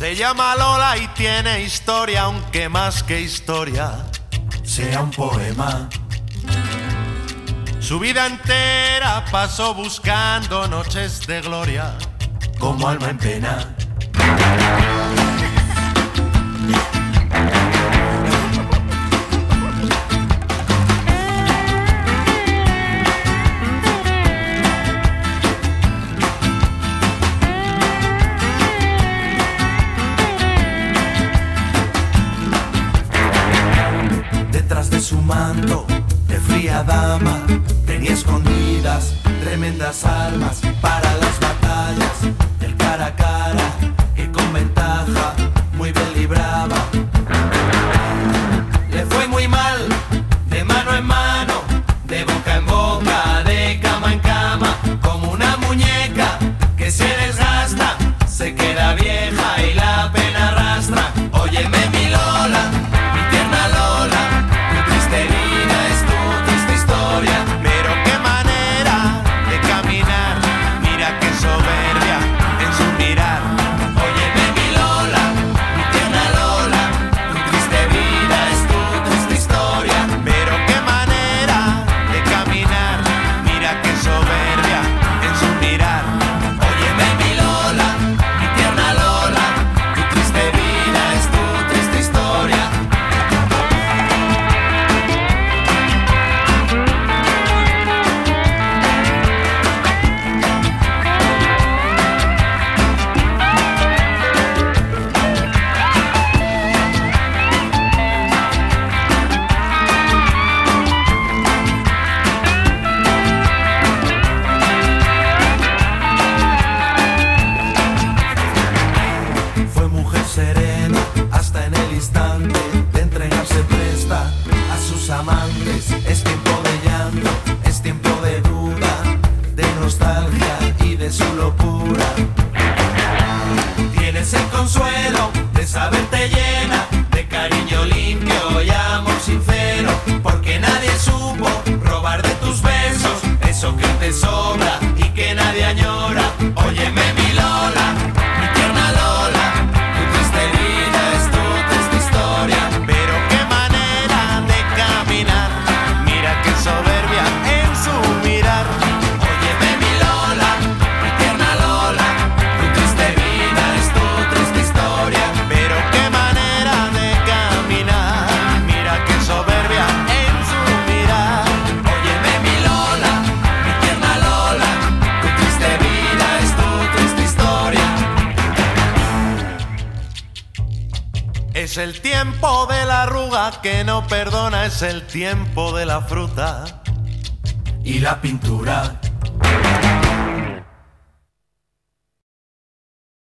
Se llama Lola y tiene historia, aunque más que historia sea un poema. Su vida entera pasó buscando noches de gloria como alma en pena. tenía escondidas tremendas armas para las batallas del Caracas. amantes. Es el tiempo de la arruga que no perdona, es el tiempo de la fruta y la pintura.